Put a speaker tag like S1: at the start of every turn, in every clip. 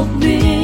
S1: op me.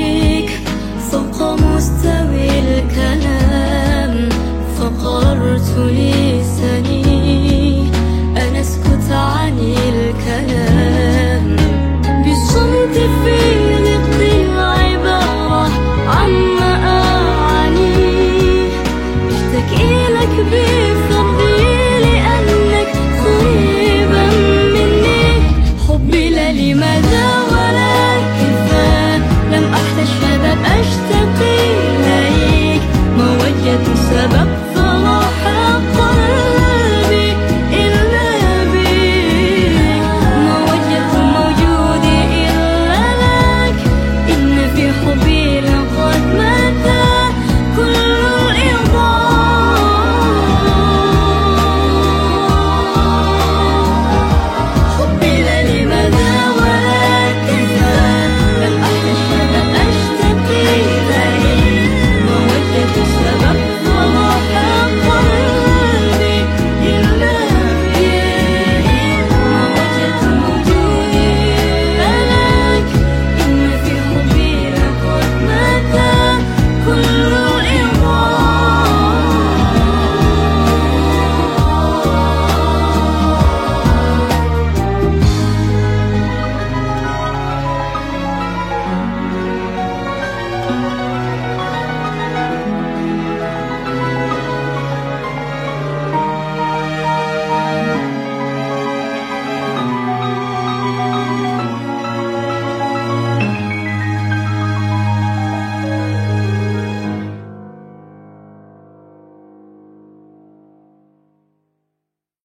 S1: como